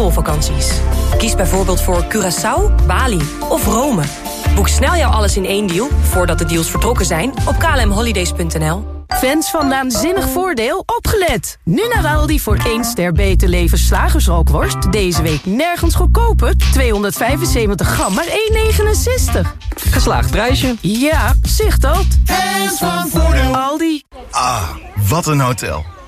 schoolvakanties. Kies bijvoorbeeld voor Curaçao, Bali of Rome. Boek snel jouw alles in één deal, voordat de deals vertrokken zijn, op klmholidays.nl. Fans van Naanzinnig Voordeel, opgelet! Nu naar Aldi voor 1 ster beter leven slagersrookworst. Deze week nergens goedkoper. 275 gram, maar 1,69. Geslaagd prijsje. Ja, zicht dat. Fans van Voordeel. Aldi. Ah, wat een hotel.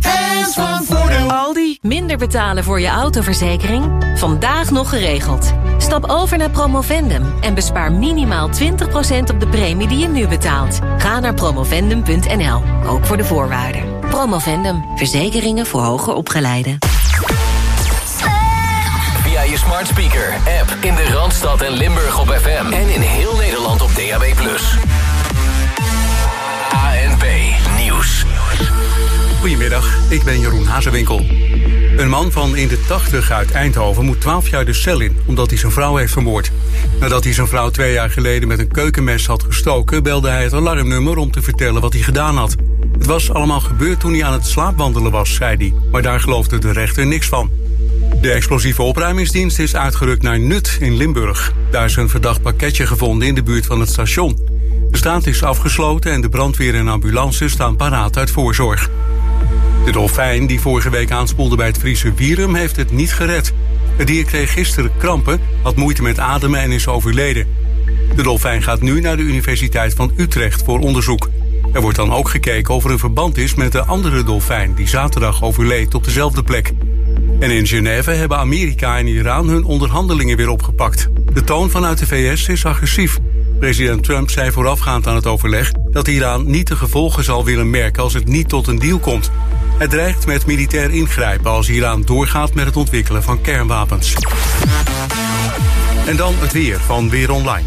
Fans van Voordeel. Aldi. Minder betalen voor je autoverzekering? Vandaag nog geregeld. Stap over naar Promovendum en bespaar minimaal 20% op de premie die je nu betaalt. Ga naar promovendum.nl, ook voor de voorwaarden. Promovendum, verzekeringen voor hoger opgeleiden. Via je smart speaker, app in de Randstad en Limburg op FM. En in heel Nederland op DAB+. Goedemiddag, ik ben Jeroen Hazewinkel. Een man van in de 80 uit Eindhoven moet 12 jaar de cel in... omdat hij zijn vrouw heeft vermoord. Nadat hij zijn vrouw twee jaar geleden met een keukenmes had gestoken... belde hij het alarmnummer om te vertellen wat hij gedaan had. Het was allemaal gebeurd toen hij aan het slaapwandelen was, zei hij. Maar daar geloofde de rechter niks van. De explosieve opruimingsdienst is uitgerukt naar Nut in Limburg. Daar is een verdacht pakketje gevonden in de buurt van het station. De straat is afgesloten en de brandweer en ambulance staan paraat uit voorzorg. De dolfijn die vorige week aanspoelde bij het Friese Wierum heeft het niet gered. Het dier kreeg gisteren krampen, had moeite met ademen en is overleden. De dolfijn gaat nu naar de Universiteit van Utrecht voor onderzoek. Er wordt dan ook gekeken of er een verband is met de andere dolfijn... die zaterdag overleed op dezelfde plek. En in Genève hebben Amerika en Iran hun onderhandelingen weer opgepakt. De toon vanuit de VS is agressief. President Trump zei voorafgaand aan het overleg dat Iran niet de gevolgen zal willen merken als het niet tot een deal komt. Hij dreigt met militair ingrijpen als Iran doorgaat met het ontwikkelen van kernwapens. En dan het weer van Weer Online.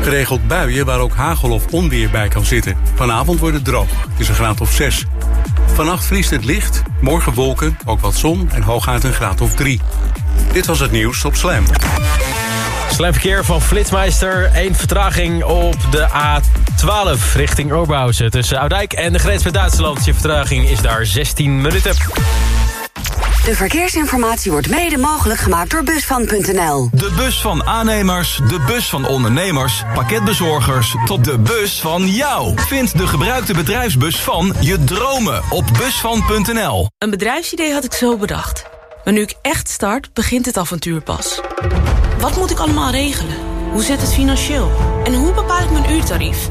Geregeld buien waar ook hagel of onweer bij kan zitten. Vanavond wordt het droog. Het is een graad of 6. Vannacht vriest het licht, morgen wolken, ook wat zon en hooguit een graad of 3. Dit was het nieuws op Slam. Slijmverkeer van Flitsmeister. Eén vertraging op de A12 richting Oberhausen. Tussen Oudijk en de grens met Duitsland. Je vertraging is daar 16 minuten. De verkeersinformatie wordt mede mogelijk gemaakt door Busvan.nl. De bus van aannemers, de bus van ondernemers, pakketbezorgers... tot de bus van jou. Vind de gebruikte bedrijfsbus van je dromen op Busvan.nl. Een bedrijfsidee had ik zo bedacht. Maar nu ik echt start, begint het avontuur pas. Wat moet ik allemaal regelen? Hoe zit het financieel? En hoe bepaal ik mijn uurtarief?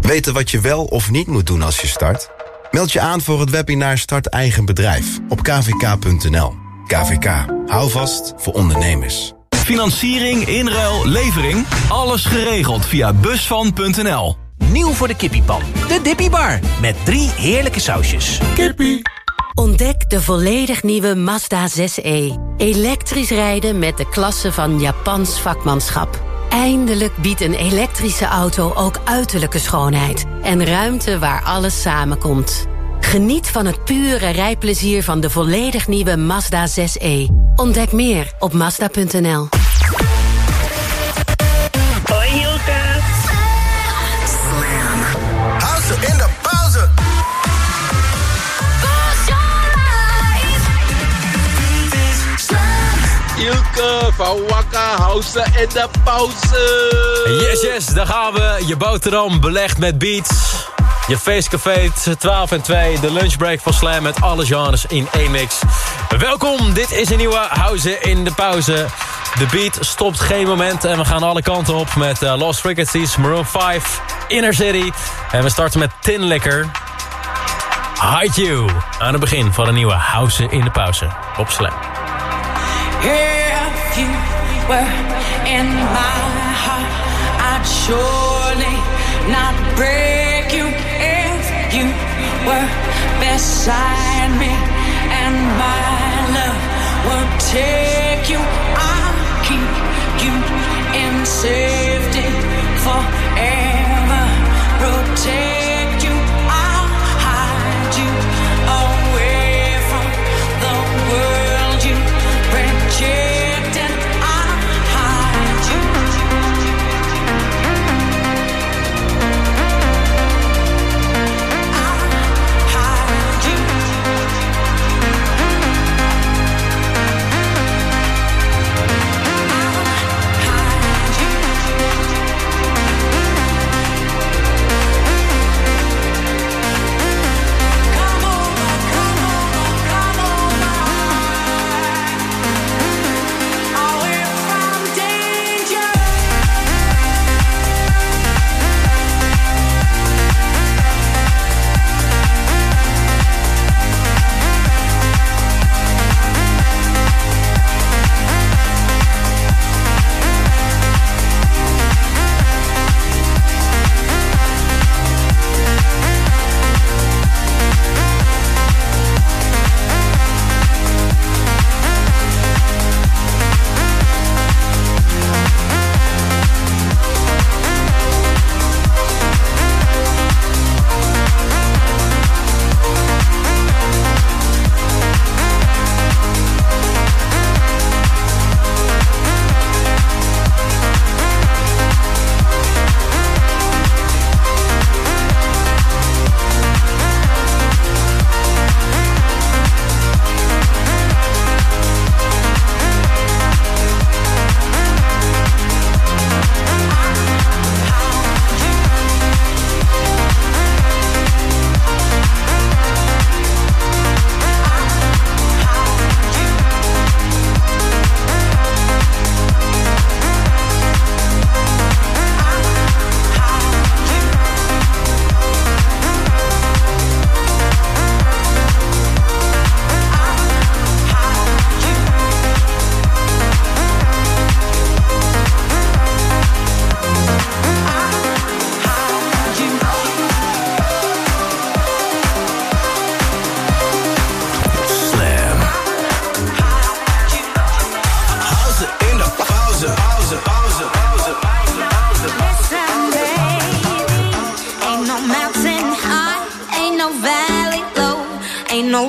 Weten wat je wel of niet moet doen als je start? Meld je aan voor het webinar Start Eigen Bedrijf op kvk.nl. KVK, hou vast voor ondernemers. Financiering, inruil, levering, alles geregeld via busvan.nl. Nieuw voor de kippiepan, de Dippy Bar. Met drie heerlijke sausjes. Kippie. Ontdek de volledig nieuwe Mazda 6e. Elektrisch rijden met de klasse van Japans vakmanschap. Eindelijk biedt een elektrische auto ook uiterlijke schoonheid. En ruimte waar alles samenkomt. Geniet van het pure rijplezier van de volledig nieuwe Mazda 6e. Ontdek meer op Mazda.nl. Van Wakka House in de pauze. Yes, yes, daar gaan we. Je boterham belegd met beats. Je feestcafé 12 en 2. De lunchbreak van Slam met alle genres in één mix. Welkom, dit is een nieuwe House in de pauze. De beat stopt geen moment en we gaan alle kanten op met uh, Lost Frequencies, Maroon 5, Inner City. En we starten met Tin Licker. Hide You. Aan het begin van een nieuwe House in de pauze op Slam. you were in my heart, I'd surely not break you if you were beside me and my love will take you. I'll keep you inside.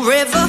River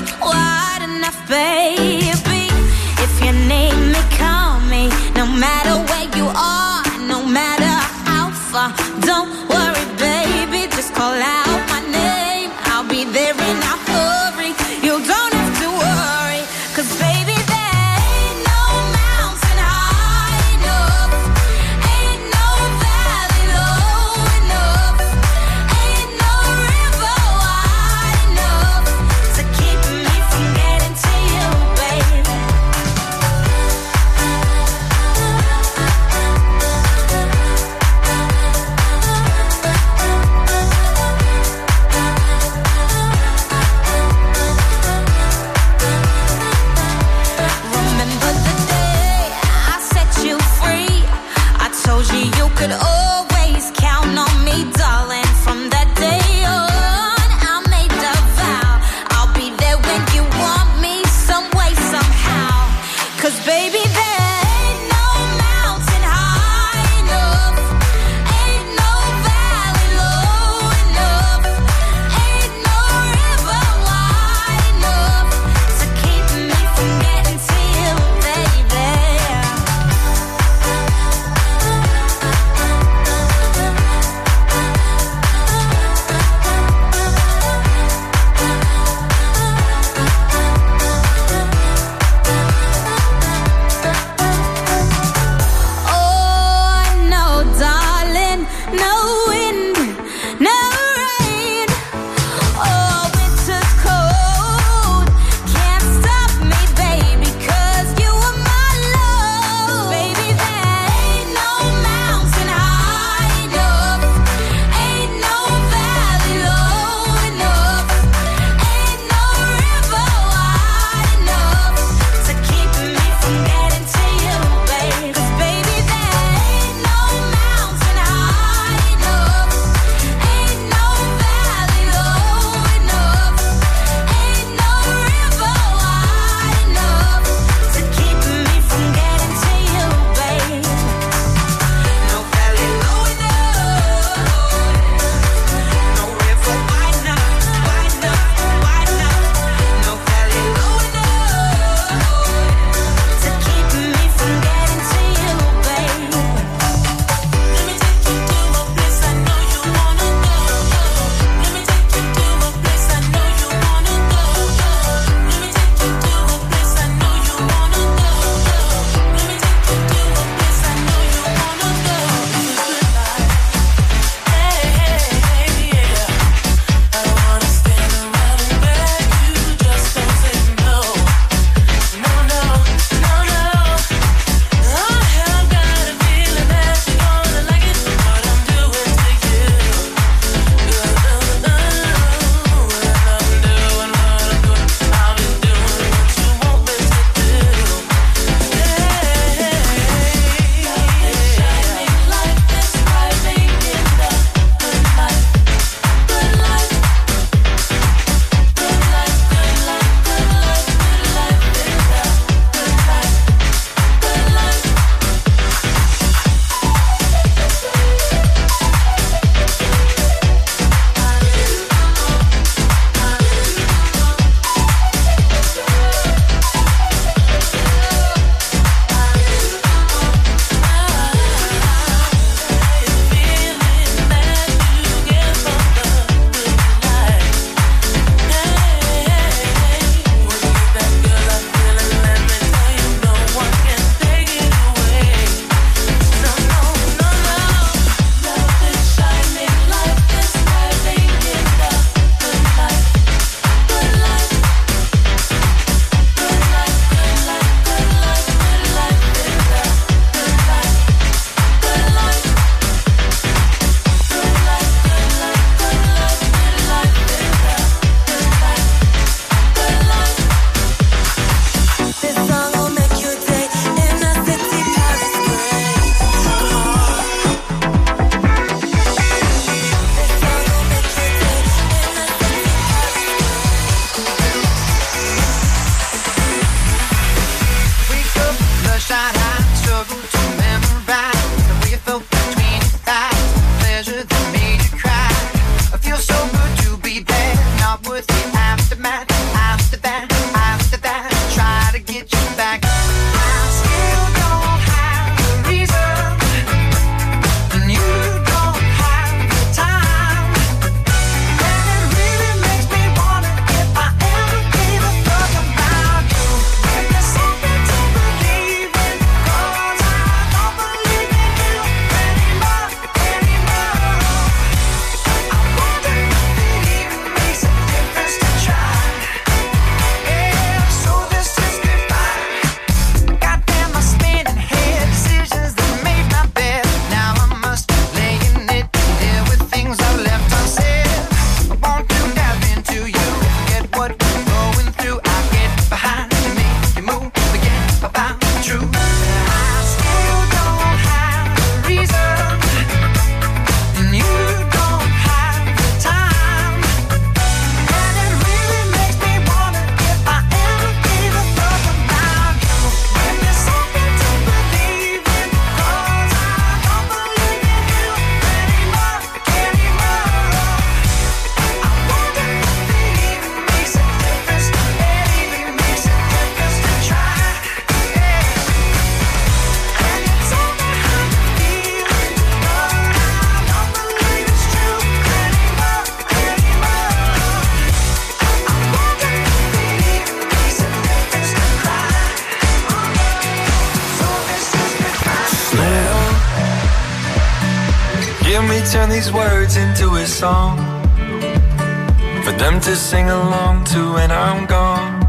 to sing along to when I'm gone.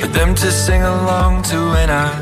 For them to sing along to when I'm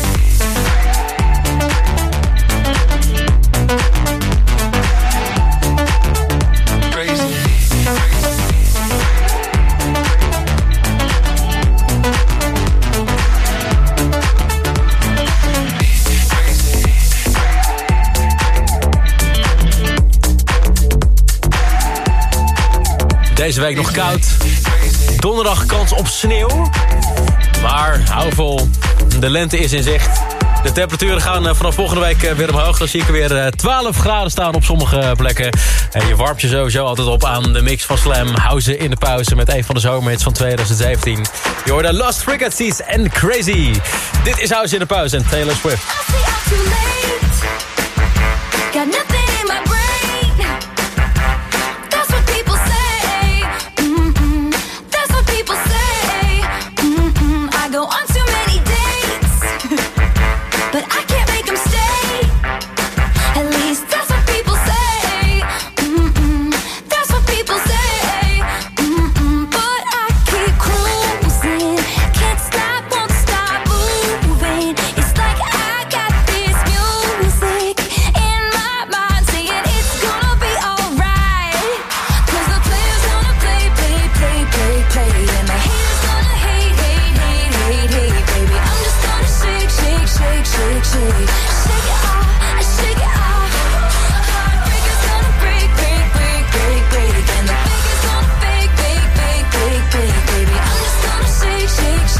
Deze week nog koud. Donderdag kans op sneeuw. Maar hou vol, de lente is in zicht. De temperaturen gaan eh, vanaf volgende week eh, weer omhoog. Dan zie ik er weer eh, 12 graden staan op sommige plekken. En je warmt je sowieso altijd op aan de mix van Slam. Hou ze in de pauze met een van de zomerhits van 2017. Je hoorde Lost Frequencies en Crazy. Dit is House in de pauze en Taylor Swift.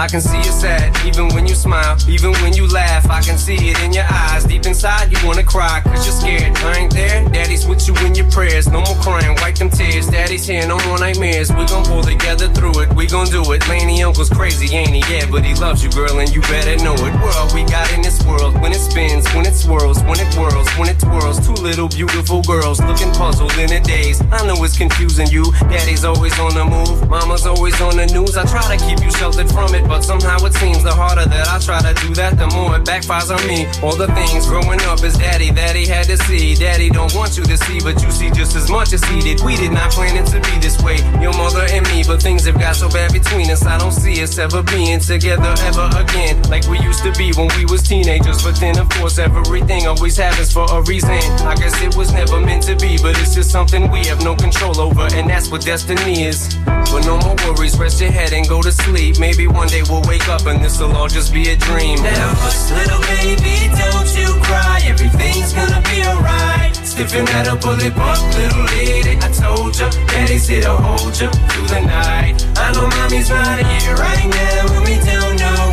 I can see you sad, even when you smile, even when you laugh. I can see it in your eyes. Deep inside, you wanna cry, cause you're scared. I ain't there, daddy's with you in your prayers. No more crying, wipe them tears. Daddy's here, no more nightmares. We gon' pull together through it, we gon' do it. Laney uncle's crazy, ain't he? Yeah, but he loves you, girl, and you better know it. We're we got in this world. When it spins, when it swirls, when it whirls, when it twirls. Two little beautiful girls looking puzzled in a daze. I know it's confusing you. Daddy's always on the move, mama's always on the news. I try to keep you sheltered from it, but somehow it seems the harder that I try to do that, the more it backfires on me. All the things growing up is daddy that he had to see. Daddy don't want you to see, but you see just as much as he did. We did not plan it to be this way, your mother and me, but things have got so bad between us. I don't see us ever being together ever again, like we used to be when we was teenagers. But then, of course, everything always happens for a reason. I guess it was never meant to be, but it's just something we have no control over, and that's what destiny is. But no more worries, rest your head and go to sleep. Maybe one day we'll wake up and this'll all just be a dream. Now, hush, little baby, don't you cry. Everything's gonna be alright. Stiffen that pull it up, little lady. I told ya, daddy's here to hold ya through the night. I know mommy's not here right now, and we don't know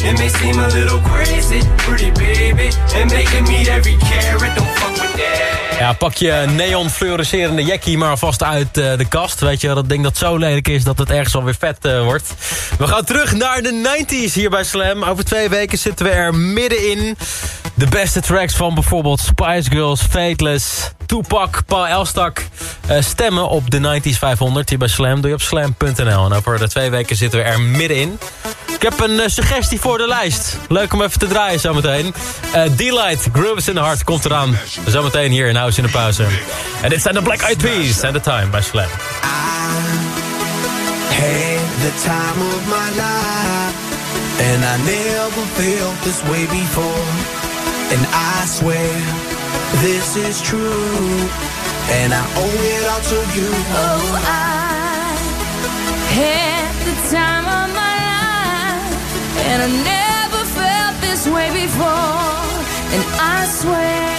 It may seem a little crazy, pretty baby, and making meet every carrot. Don't fuck with that. Ja, pak je neon fluorescerende jackie maar vast uit eh, de kast. Weet je, dat ding dat zo lelijk is dat het ergens alweer vet eh, wordt. We gaan terug naar de 90s hier bij Slam. Over twee weken zitten we er middenin. De beste tracks van bijvoorbeeld Spice Girls, Fateless, Tupac, Paul Elstak. eh, stemmen op de 90s 500 hier bij Slam. Doe je op slam.nl. En over de twee weken zitten we er middenin. Ik heb een suggestie voor de lijst. Leuk om even te draaien zometeen. Eh D-Light, Grooves in the Heart komt eraan. Zometeen hier in in de Pauze. En dit zijn de Black Eyed Peas and the Time bij Slam. Had the time of my life, and I never felt this way before. And I swear this is true, and I owe it all to you. Oh, I had the time of my life, and I never felt this way before. And I swear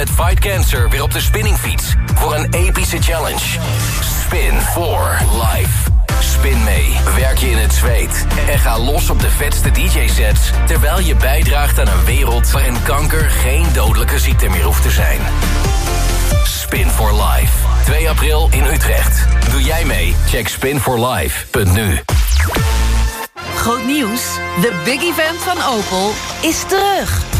met Fight Cancer weer op de spinningfiets voor een epische challenge. Spin for Life. Spin mee. Werk je in het zweet. En ga los op de vetste DJ-sets... terwijl je bijdraagt aan een wereld waarin kanker geen dodelijke ziekte meer hoeft te zijn. Spin for Life. 2 april in Utrecht. Doe jij mee? Check spinforlife.nu. Groot nieuws. De big event van Opel is terug.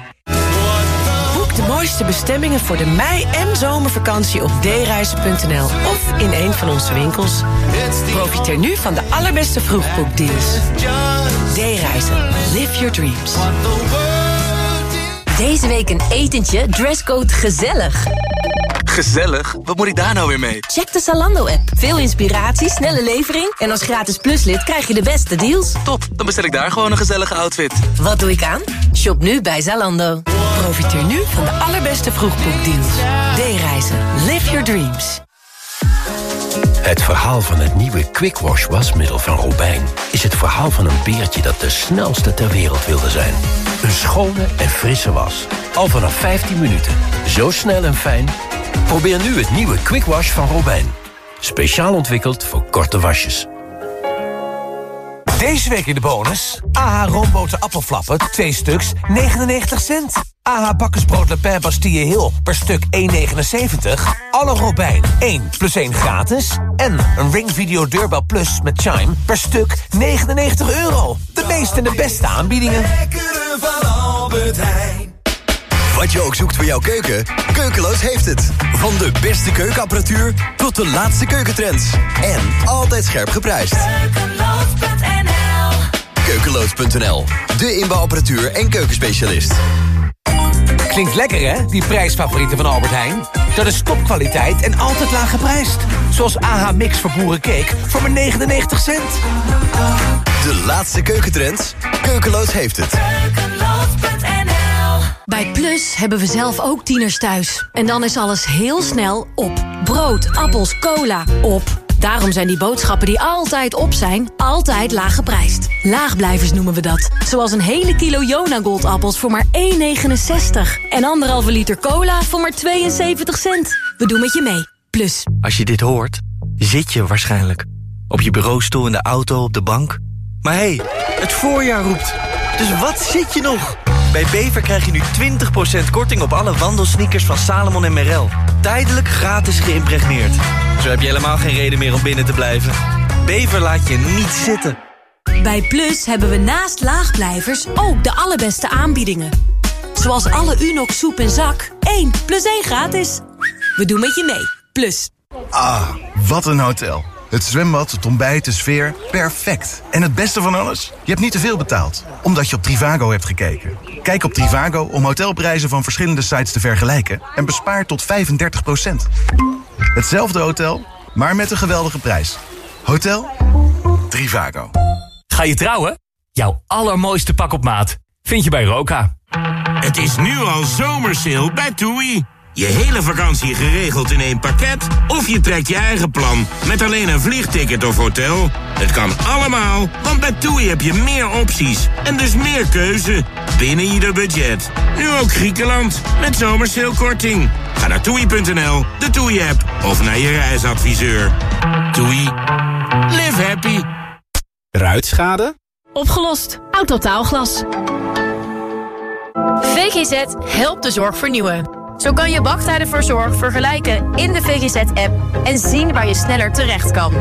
De mooiste bestemmingen voor de mei- en zomervakantie op dereizen.nl of in een van onze winkels. Profiteer nu van de allerbeste vroegboekdeals. D-reizen. Live your dreams. Deze week een etentje, dresscode gezellig. Gezellig? Wat moet ik daar nou weer mee? Check de Zalando-app. Veel inspiratie, snelle levering... en als gratis pluslid krijg je de beste deals. Top, dan bestel ik daar gewoon een gezellige outfit. Wat doe ik aan? Shop nu bij Zalando. Profiteer nu van de allerbeste vroegboekdeals. D-reizen. Live your dreams. Het verhaal van het nieuwe Quick Wash wasmiddel van Robijn... is het verhaal van een beertje dat de snelste ter wereld wilde zijn. Een schone en frisse was. Al vanaf 15 minuten. Zo snel en fijn. Probeer nu het nieuwe Quick Wash van Robijn. Speciaal ontwikkeld voor korte wasjes. Deze week in de bonus. AH roomboten appelflappen, 2 stuks, 99 cent. AH bakkersbrood Le Pen Bastille Hill per stuk 1,79. Alle Robijn 1 plus 1 gratis. En een Ring Video Deurbel Plus met Chime per stuk 99 euro. De meeste en de beste aanbiedingen. van Albert Heijn. Wat je ook zoekt voor jouw keuken, Keukeloos heeft het. Van de beste keukenapparatuur tot de laatste keukentrends. En altijd scherp geprijsd. Keukeloos.nl, de inbouwapparatuur en keukenspecialist. Klinkt lekker hè, die prijsfavorieten van Albert Heijn? Dat is topkwaliteit en altijd laag geprijsd. Zoals AH Mix voor boerencake voor maar 99 cent. De laatste keukentrends, Keukeloos heeft het. Bij Plus hebben we zelf ook tieners thuis. En dan is alles heel snel op. Brood, appels, cola, op. Daarom zijn die boodschappen die altijd op zijn, altijd laag geprijsd. Laagblijvers noemen we dat. Zoals een hele kilo Jona Goldappels voor maar 1,69. En anderhalve liter cola voor maar 72 cent. We doen met je mee. Plus. Als je dit hoort, zit je waarschijnlijk. Op je bureaustoel, in de auto, op de bank. Maar hé, hey, het voorjaar roept. Dus wat zit je nog? Bij Bever krijg je nu 20% korting op alle wandelsneakers van Salomon en Merrell. Tijdelijk gratis geïmpregneerd. Zo heb je helemaal geen reden meer om binnen te blijven. Bever laat je niet zitten. Bij Plus hebben we naast laagblijvers ook de allerbeste aanbiedingen. Zoals alle Unox soep en zak. 1 plus 1 gratis. We doen met je mee. Plus. Ah, wat een hotel. Het zwembad, het ontbijt, de sfeer, perfect. En het beste van alles? Je hebt niet te veel betaald, omdat je op Trivago hebt gekeken. Kijk op Trivago om hotelprijzen van verschillende sites te vergelijken... en bespaar tot 35% Hetzelfde hotel, maar met een geweldige prijs. Hotel Trivago. Ga je trouwen? Jouw allermooiste pak op maat vind je bij Roka. Het is nu al zomersale bij TUI. Je hele vakantie geregeld in één pakket? Of je trekt je eigen plan met alleen een vliegticket of hotel? Het kan allemaal, want bij TUI heb je meer opties en dus meer keuze binnen ieder budget. Nu ook Griekenland met zomersailkorting. Ga naar toei.nl, de TUI-app of naar je reisadviseur. TUI. Live happy. Ruitschade? Opgelost. Autotaalglas. VGZ helpt de zorg vernieuwen. Zo kan je wachttijden voor zorg vergelijken in de VGZ-app en zien waar je sneller terecht kan.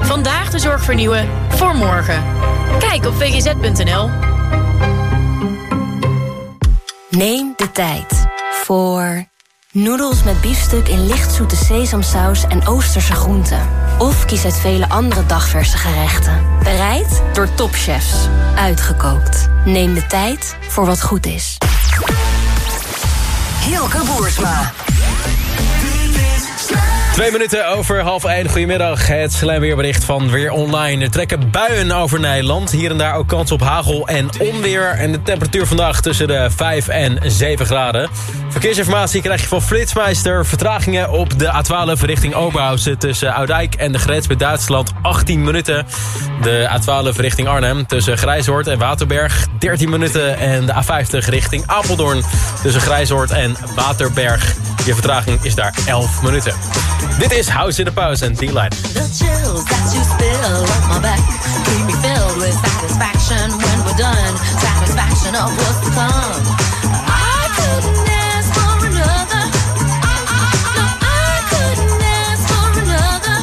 Vandaag de zorg vernieuwen voor morgen. Kijk op vgz.nl. Neem de tijd voor noedels met biefstuk in lichtzoete sesamsaus en oosterse groenten. Of kies uit vele andere dagverse gerechten. Bereid door topchefs. Uitgekookt. Neem de tijd voor wat goed is. Hilke Boersma. Twee minuten over half één. Goedemiddag. Het slijmweerbericht van Weer Online. Er trekken buien over Nederland. Hier en daar ook kans op hagel en onweer. En de temperatuur vandaag tussen de 5 en 7 graden. Verkeersinformatie krijg je van Flitsmeister. Vertragingen op de A12 richting Oberhausen... tussen Oudijk en de grens met Duitsland 18 minuten. De A12 richting Arnhem tussen Grijshoort en Waterberg 13 minuten. En de A50 richting Apeldoorn tussen Grijshoort en Waterberg. Je vertraging is daar 11 minuten. Dit is House in the Pause en T-Line. The chills that you spill up my back. Keep me filled with satisfaction when we're done. Satisfaction of what's to come. I couldn't ask for another. No, I couldn't ask for another.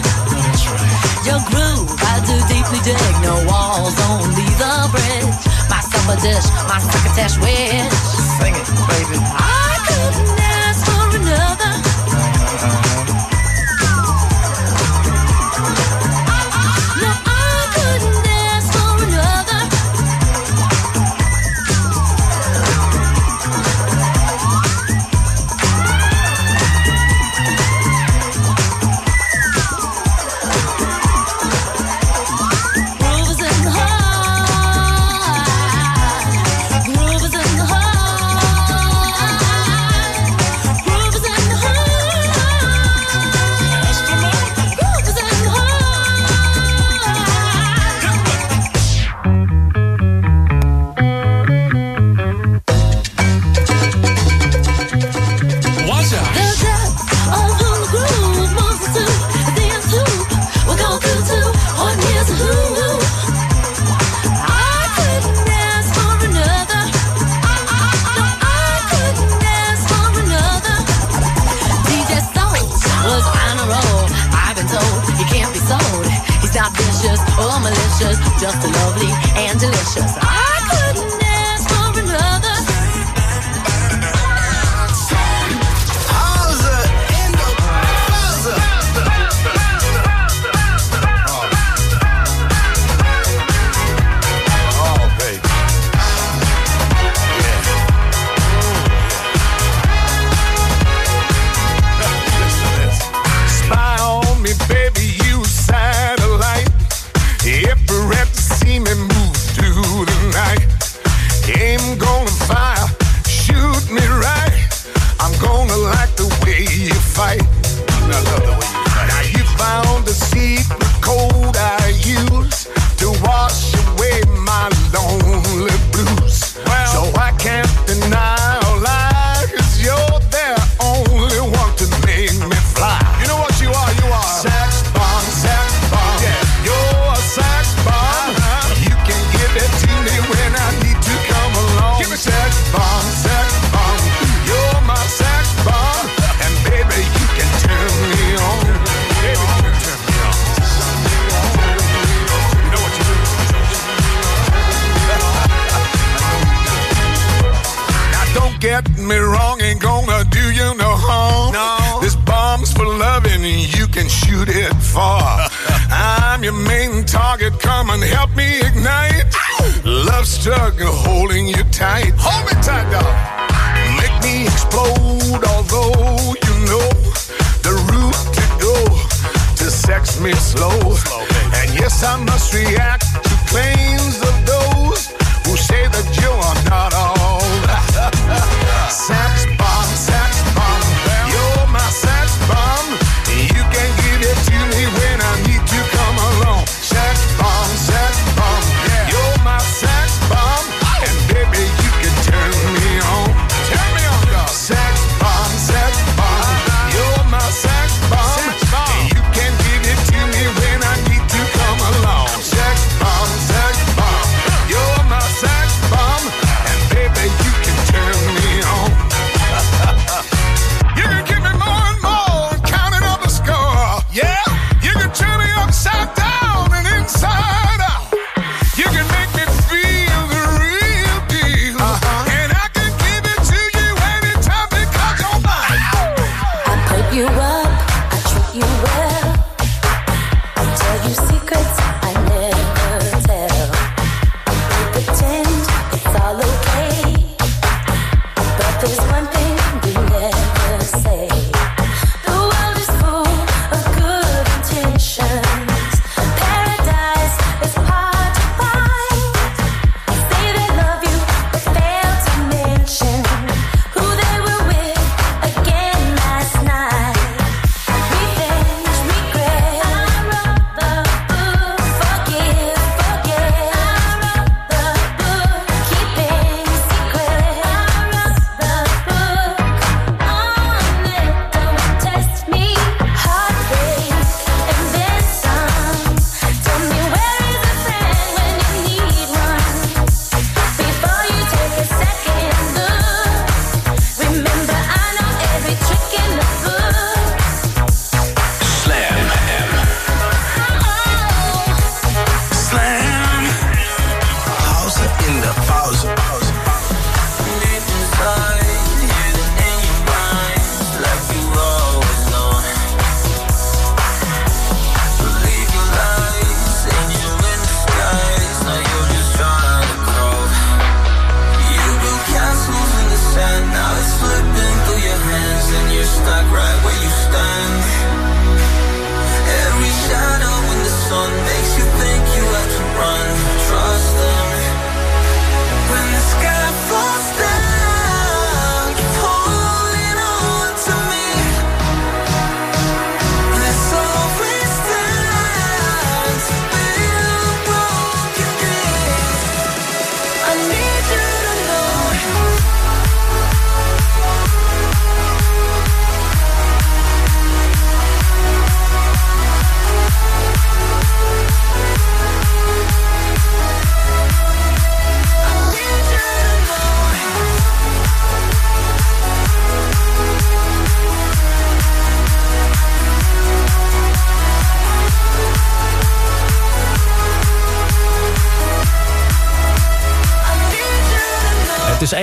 Your groove I do deeply dig. No walls, only the bridge. My supper dish, my wish. Sing it, baby. dreaming.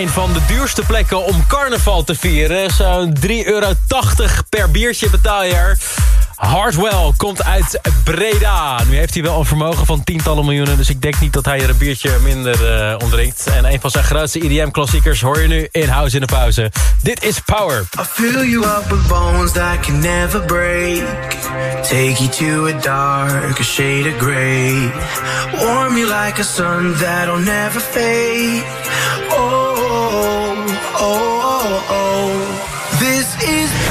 Een van de duurste plekken om carnaval te vieren. Zo'n 3,80 euro per biertje betaal je er. Hardwell komt uit Breda. Nu heeft hij wel een vermogen van tientallen miljoenen... dus ik denk niet dat hij er een biertje minder uh, ondrinkt. En een van zijn grootste EDM-klassiekers hoor je nu in House in de Pauze. Dit is Power. I fill you up with bones that can never break. Take you to a darker shade of gray. Warm you like a sun that'll never fade. Oh, oh, oh, oh. This is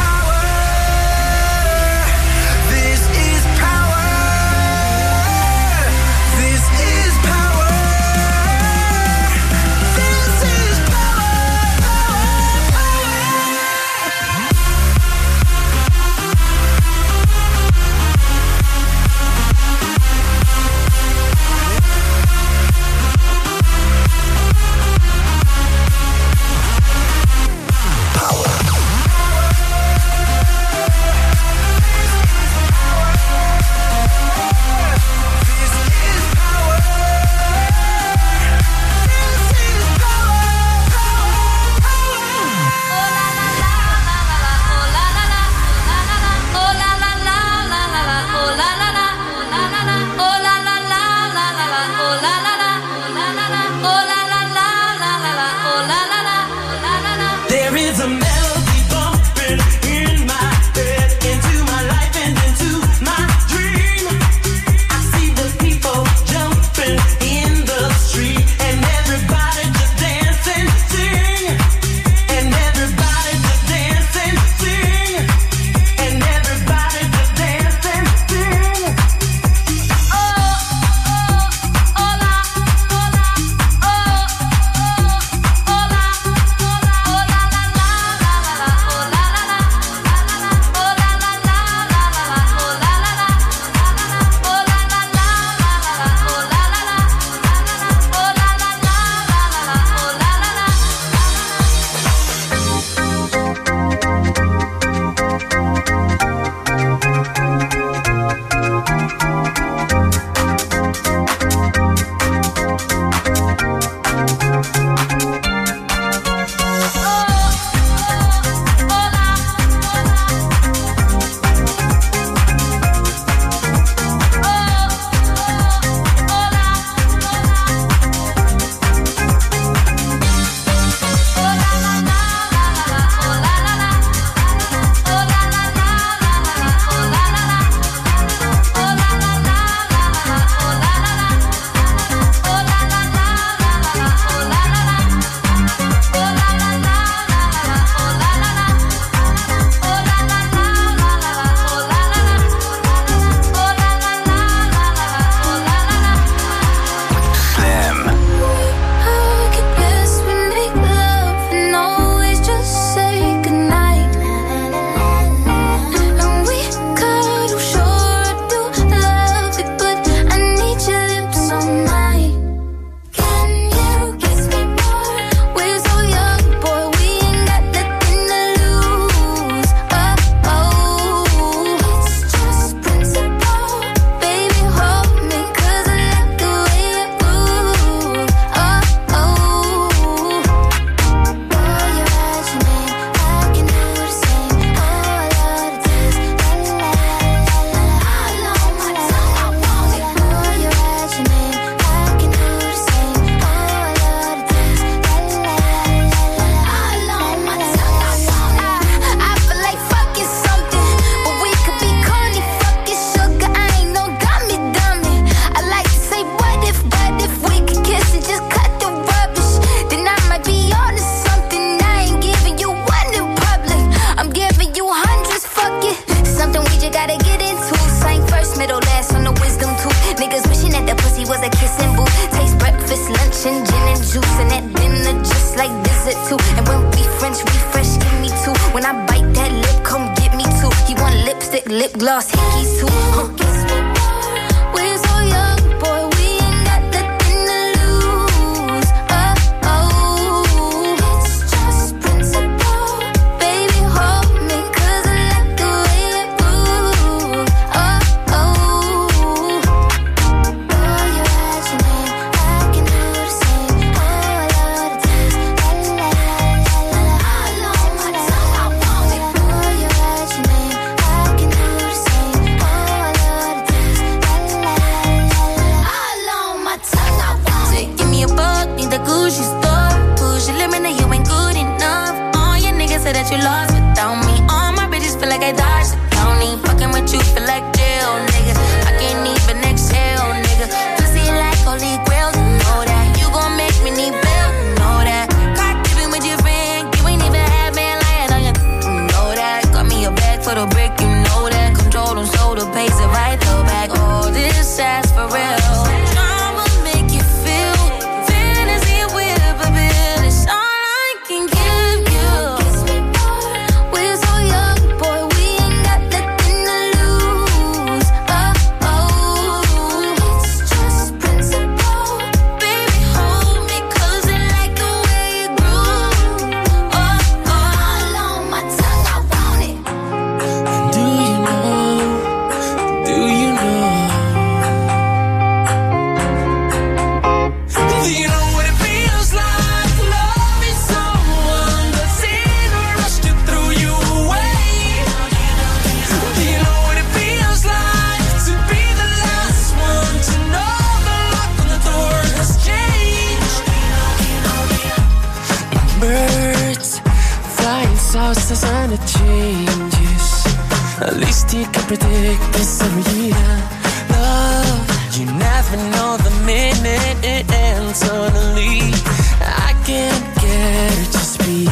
Suddenly, I can't get her to speak.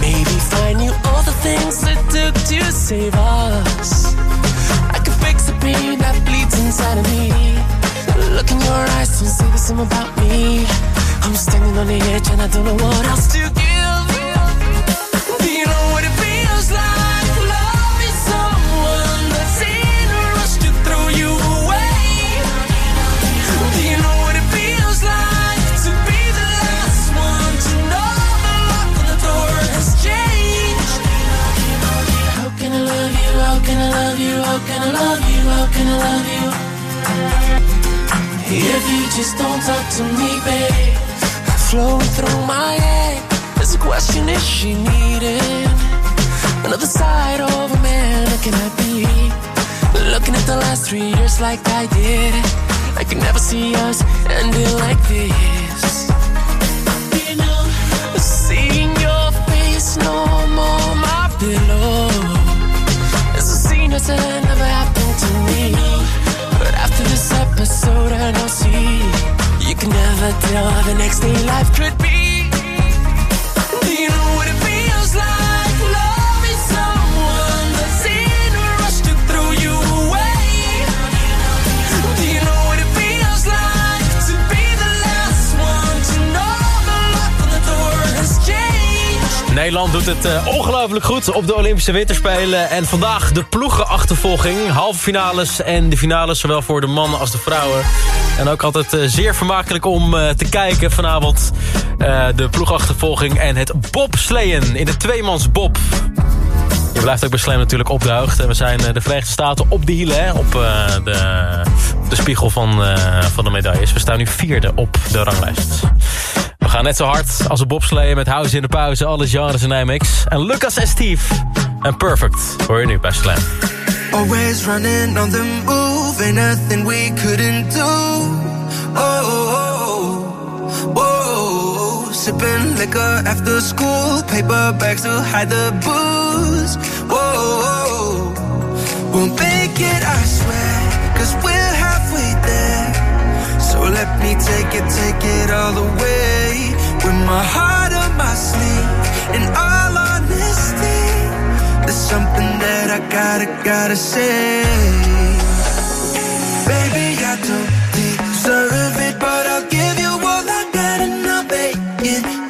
Maybe find you all the things it took to save us. I can fix the pain that bleeds inside of me. Look in your eyes, don't say the same about me. I'm standing on the edge and I don't know what else to give. I love you? If you just don't talk to me, babe, flowing through my head. There's a question: Is she needing another side of a man? Can I be looking at the last three years like I did? I could never see us ending like this. You know, seeing your face no more my pillow. It's a scene that's never happened me. But after this episode, I know see you can never tell how the next day life could be. Nederland doet het eh, ongelooflijk goed op de Olympische Winterspelen. En vandaag de ploegenachtervolging. Halve finales en de finales zowel voor de mannen als de vrouwen. En ook altijd eh, zeer vermakelijk om eh, te kijken vanavond. de ploegachtervolging en het bobsleeën in de tweemans bob. Je blijft ook bij Slam natuurlijk op hoogte. We zijn de Verenigde Staten op de hielen op de, de spiegel van, van de medailles. We staan nu vierde op de ranglijst. Gaan net zo hard als een bobsleeën met House in de pauze. Alle genres en IMX. En Lucas en Steve. En Perfect hoor je nu bij Slam. Always running on the move, ain't nothing we couldn't do. Oh, oh, oh, oh. sipping liquor after school, paper bags to hide the booze. Whoa, oh, we'll make it, I swear, cause we're halfway there. So let me take it, take it all the way. With my heart on my sleeve, in all honesty. There's something that I gotta, gotta say. Baby, I don't deserve it, but I'll give you all I got and I'll make it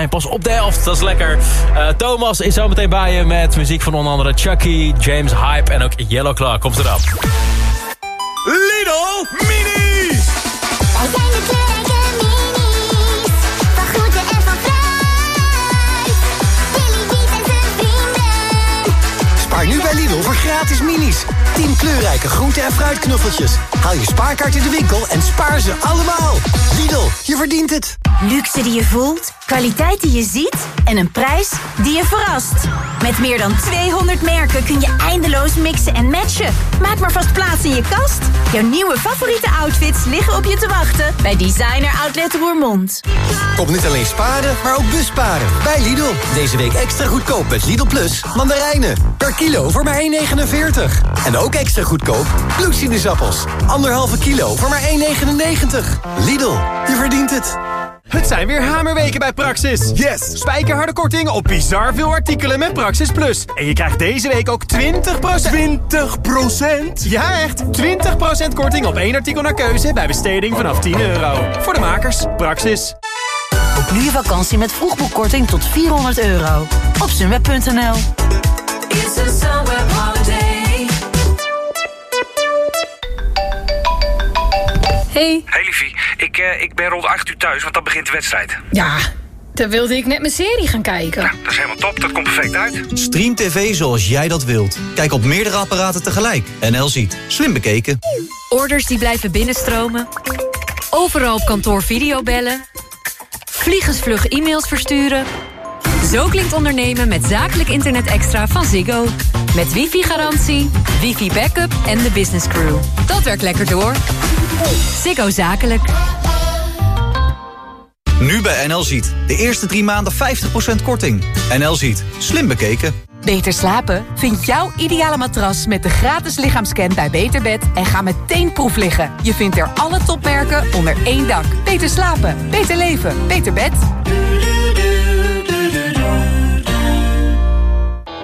zijn pas op de helft, dat is lekker. Eh, Thomas is zo meteen bij je met muziek van onder andere Chucky, James Hype en ook Yellow Claw. Komt erop. Lidl Minis! Wij zijn de kleurrijke minis. Van groente en van fruit. Billy Beat en zijn vrienden. Spaar nu bij Lidl voor gratis minis. 10 kleurrijke groente- en fruitknuffeltjes. Haal je spaarkaart in de winkel en spaar ze allemaal. Lidl, je verdient het. Luxe die je voelt, kwaliteit die je ziet en een prijs die je verrast. Met meer dan 200 merken kun je eindeloos mixen en matchen. Maak maar vast plaats in je kast. Jouw nieuwe favoriete outfits liggen op je te wachten bij Designer Outlet Roermond. Kom niet alleen sparen, maar ook busparen. Bij Lidl. Deze week extra goedkoop met Lidl Plus mandarijnen. Per kilo voor maar 1,49. En ook extra goedkoop bloedsinusappels. Anderhalve kilo voor maar 1,99. Lidl, je verdient het. Het zijn weer hamerweken bij Praxis. Yes! Spijkerharde korting op bizar veel artikelen met Praxis Plus. En je krijgt deze week ook 20%... 20%? Ja, echt! 20% korting op één artikel naar keuze bij besteding vanaf 10 euro. Voor de makers, Praxis. Boek nu je vakantie met vroegboekkorting tot 400 euro. Op sunweb.nl It's a Hey. Hey liefie, ik, eh, ik ben rond 8 uur thuis, want dan begint de wedstrijd. Ja, dan wilde ik net mijn serie gaan kijken. Dat is helemaal top, dat komt perfect uit. Stream TV zoals jij dat wilt. Kijk op meerdere apparaten tegelijk. NL ziet. Slim bekeken. Orders die blijven binnenstromen. Overal op kantoor videobellen. Vliegensvlug e-mails versturen. Zo klinkt ondernemen met zakelijk internet extra van Ziggo. Met wifi-garantie, wifi-backup en de business crew. Dat werkt lekker door. Ziggo Zakelijk. Nu bij NL Ziet. De eerste drie maanden 50% korting. NL Ziet. Slim bekeken. Beter slapen? Vind jouw ideale matras met de gratis lichaamscan bij Beterbed en ga meteen proef liggen. Je vindt er alle topmerken onder één dak. Beter slapen, beter leven, beter bed.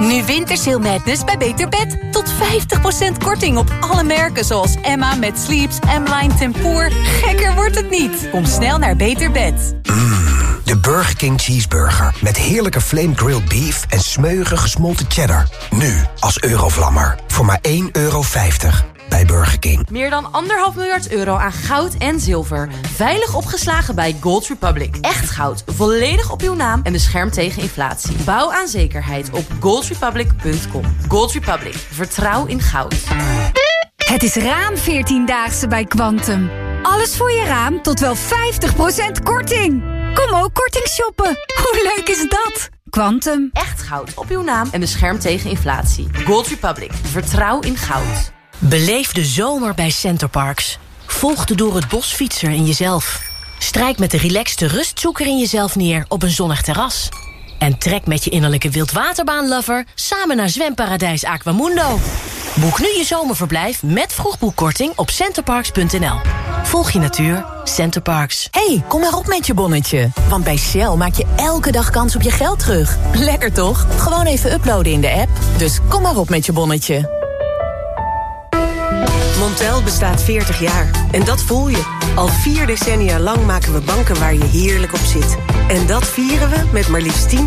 Nu Wintersail Madness bij Beter Bed. Tot 50% korting op alle merken zoals Emma met Sleeps, M-Line Tempoor. Gekker wordt het niet. Kom snel naar Beter Bed. De Burger King Cheeseburger. Met heerlijke flame grilled beef en smeuige gesmolten cheddar. Nu als Eurovlammer. Voor maar 1,50 euro bij Burger King. Meer dan anderhalf miljard euro aan goud en zilver. Veilig opgeslagen bij Gold Republic. Echt goud, volledig op uw naam en beschermd tegen inflatie. Bouw aan zekerheid op goldrepublic.com. Gold Republic, vertrouw in goud. Het is raam 14-daagse bij Quantum. Alles voor je raam tot wel 50% korting. Kom ook korting shoppen. Hoe leuk is dat? Quantum. Echt goud op uw naam en beschermd tegen inflatie. Gold Republic, vertrouw in goud. Beleef de zomer bij Centerparks. Volg de door het bos fietser in jezelf. Strijk met de relaxte rustzoeker in jezelf neer op een zonnig terras. En trek met je innerlijke wildwaterbaanlover samen naar zwemparadijs Aquamundo. Boek nu je zomerverblijf met vroegboekkorting op centerparks.nl. Volg je natuur, Centerparks. hey, kom maar op met je bonnetje. Want bij Shell maak je elke dag kans op je geld terug. Lekker toch? Gewoon even uploaden in de app. Dus kom maar op met je bonnetje. Montel bestaat 40 jaar. En dat voel je. Al vier decennia lang maken we banken waar je heerlijk op zit. En dat vieren we met maar liefst 10%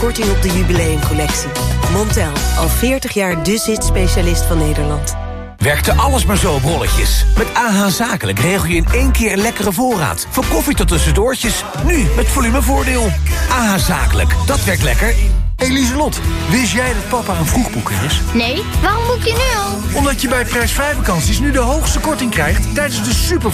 korting op de jubileumcollectie. Montel, al 40 jaar de zit-specialist van Nederland. Werkte alles maar zo op rolletjes. Met AH Zakelijk regel je in één keer een lekkere voorraad. Van koffie tot tussendoortjes. Nu met volumevoordeel. AH Zakelijk, dat werkt lekker. Eliselot, wist jij dat papa een vroegboeker is? Nee, waarom boek je nu al? Omdat je bij prijsvrij vakanties nu de hoogste korting krijgt tijdens de super